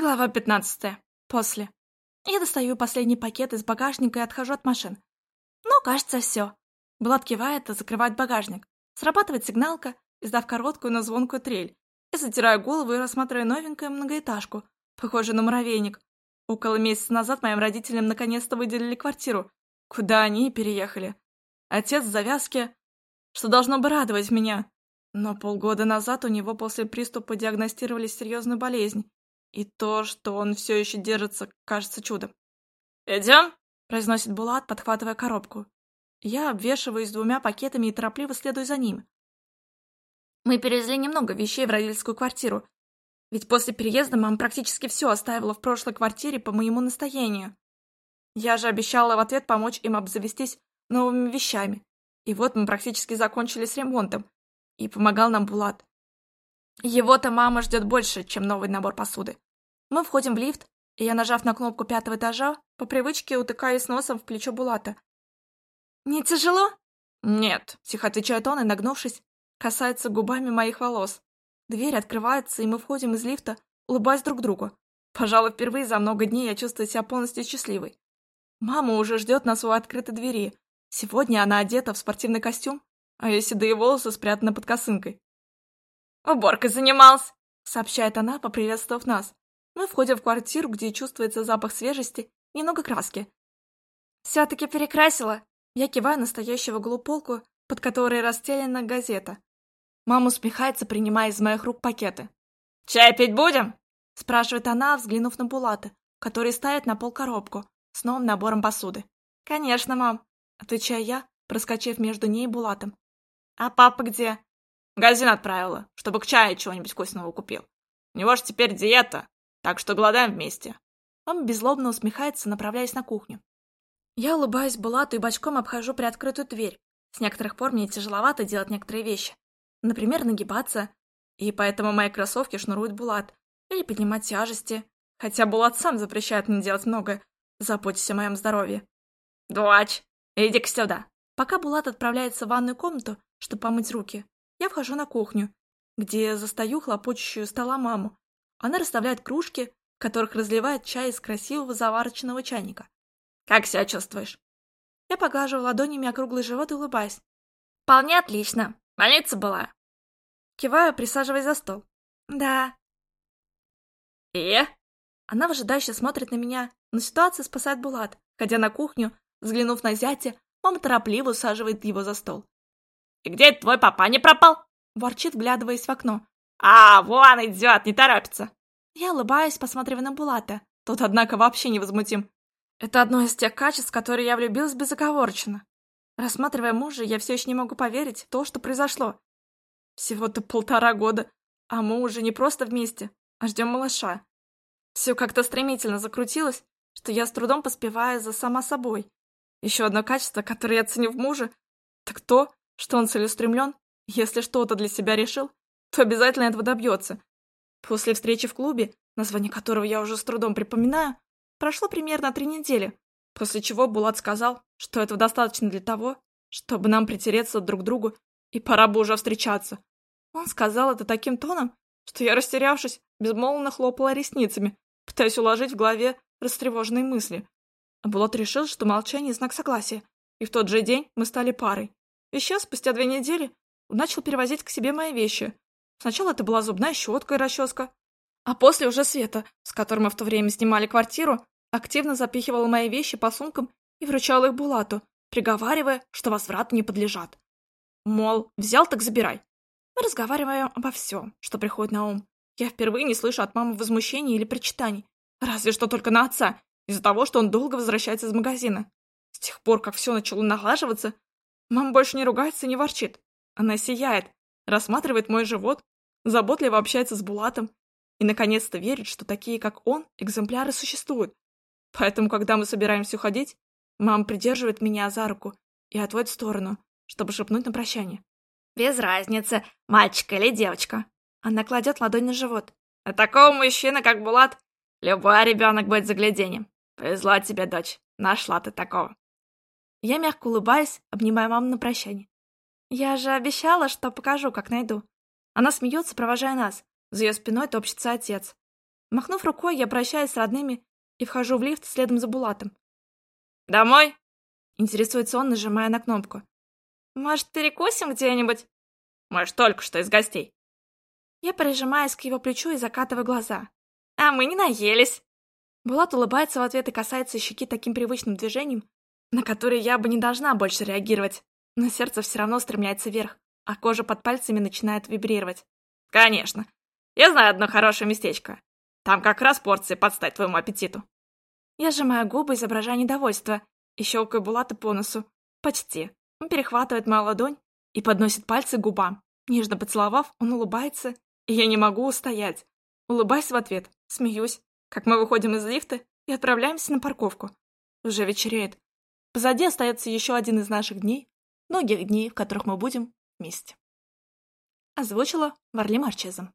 Глава 15. После. Я достаю последний пакет из багажника и отхожу от машин. Ну, кажется, все. Булат кивает и закрывает багажник. Срабатывает сигналка, издав короткую, но звонкую трель. Я затираю голову и рассматриваю новенькую многоэтажку, похожую на муравейник. Около месяца назад моим родителям наконец-то выделили квартиру, куда они переехали. Отец в завязке, что должно бы радовать меня. Но полгода назад у него после приступа диагностировали серьезную болезнь и то, что он все еще держится, кажется чудом. «Идем?» — произносит Булат, подхватывая коробку. Я обвешиваюсь двумя пакетами и торопливо следую за ним. Мы перевезли немного вещей в родительскую квартиру, ведь после переезда мама практически все оставила в прошлой квартире по моему настоянию. Я же обещала в ответ помочь им обзавестись новыми вещами. И вот мы практически закончили с ремонтом. И помогал нам Булат. Его-то мама ждет больше, чем новый набор посуды. Мы входим в лифт, и я, нажав на кнопку пятого этажа, по привычке утыкаюсь носом в плечо Булата. «Не тяжело?» «Нет», — тихо отвечает он и, нагнувшись, касается губами моих волос. Дверь открывается, и мы входим из лифта, улыбаясь друг другу. Пожалуй, впервые за много дней я чувствую себя полностью счастливой. Мама уже ждет нас у открытой двери. Сегодня она одета в спортивный костюм, а ее седые волосы спрятаны под косынкой. «Уборкой занимался!» — сообщает она, поприветствовав нас. Мы входим в квартиру, где чувствуется запах свежести и много краски. «Все-таки перекрасила!» Я киваю настоящего глуполку, под которой расстелена газета. Мама усмехается, принимая из моих рук пакеты. «Чай пить будем?» — спрашивает она, взглянув на Булата, который ставит на пол коробку с новым набором посуды. «Конечно, мам!» — отвечаю я, проскочив между ней и Булатом. «А папа где?» Магазин отправила, чтобы к чаю чего-нибудь вкусного купил. У него ж теперь диета, так что голодаем вместе. Он беззлобно усмехается, направляясь на кухню. Я улыбаюсь Булату и бочком обхожу приоткрытую дверь. С некоторых пор мне тяжеловато делать некоторые вещи. Например, нагибаться. И поэтому мои кроссовки шнурует Булат. Или поднимать тяжести. Хотя Булат сам запрещает мне делать многое. Заботьтесь о моем здоровье. «Дочь, иди-ка сюда!» Пока Булат отправляется в ванную комнату, чтобы помыть руки, я вхожу на кухню, где застаю хлопочущую стола маму. Она расставляет кружки, в которых разливает чай из красивого заварочного чайника. «Как себя чувствуешь?» Я поглаживаю ладонями округлый живот и улыбаюсь. «Вполне отлично. Больница была». Киваю, присаживаясь за стол. «Да». «И?» Она выжидающе смотрит на меня, но ситуация спасает Булат. Ходя на кухню, взглянув на зятя, мама торопливо усаживает его за стол. «И где твой папа не пропал?» Ворчит, вглядываясь в окно. «А, вон идет, не торопится!» Я улыбаюсь, посматривая на Булата. Тот, однако, вообще невозмутим. Это одно из тех качеств, в которые я влюбилась безоговорочно. Рассматривая мужа, я все еще не могу поверить в то, что произошло. Всего-то полтора года, а мы уже не просто вместе, а ждем малыша. Все как-то стремительно закрутилось, что я с трудом поспеваю за сама собой. Еще одно качество, которое я ценю в муже, так то, что он целеустремлен, если что-то для себя решил, то обязательно этого добьется. После встречи в клубе, название которого я уже с трудом припоминаю, прошло примерно три недели, после чего Булат сказал, что этого достаточно для того, чтобы нам притереться друг к другу, и пора бы уже встречаться. Он сказал это таким тоном, что я, растерявшись, безмолвно хлопала ресницами, пытаясь уложить в голове растревоженные мысли. Булат решил, что молчание – знак согласия, и в тот же день мы стали парой. Еще спустя две недели начал перевозить к себе мои вещи. Сначала это была зубная щетка и расческа, а после уже Света, с которым мы в то время снимали квартиру, активно запихивала мои вещи по сумкам и вручала их Булату, приговаривая, что возврату не подлежат. Мол, взял так забирай. Мы разговариваем обо всем, что приходит на ум. Я впервые не слышу от мамы возмущений или причитаний. Разве что только на отца, из-за того, что он долго возвращается из магазина. С тех пор, как все начало налаживаться, Мама больше не ругается и не ворчит. Она сияет, рассматривает мой живот, заботливо общается с Булатом и, наконец-то, верит, что такие, как он, экземпляры существуют. Поэтому, когда мы собираемся уходить, мама придерживает меня за руку и отводит в сторону, чтобы шепнуть на прощание. «Без разницы, мальчик или девочка». Она кладет ладонь на живот. «А такого мужчины, как Булат, любой ребенок будет загляденьем. Повезла тебе, дочь, нашла ты такого». Я мягко улыбаюсь, обнимая маму на прощание. «Я же обещала, что покажу, как найду». Она смеется, провожая нас. За ее спиной топчется отец. Махнув рукой, я прощаюсь с родными и вхожу в лифт следом за Булатом. «Домой?» — интересуется он, нажимая на кнопку. «Может, перекусим где-нибудь?» «Мы только что из гостей». Я прижимаюсь к его плечу и закатываю глаза. «А мы не наелись!» Булат улыбается в ответ и касается щеки таким привычным движением, на который я бы не должна больше реагировать, но сердце все равно стремляется вверх, а кожа под пальцами начинает вибрировать. «Конечно. Я знаю одно хорошее местечко. Там как раз порции подстать твоему аппетиту». Я сжимаю губы, изображая недовольство, и щелкаю Булата по носу. Почти. Он перехватывает мою ладонь и подносит пальцы к губам. Нежно поцеловав, он улыбается, и я не могу устоять. Улыбаюсь в ответ, смеюсь, как мы выходим из лифта и отправляемся на парковку. Уже вечереет. Позади остается еще один из наших дней, многих дней, в которых мы будем вместе. Озвучила Варли Марчезом.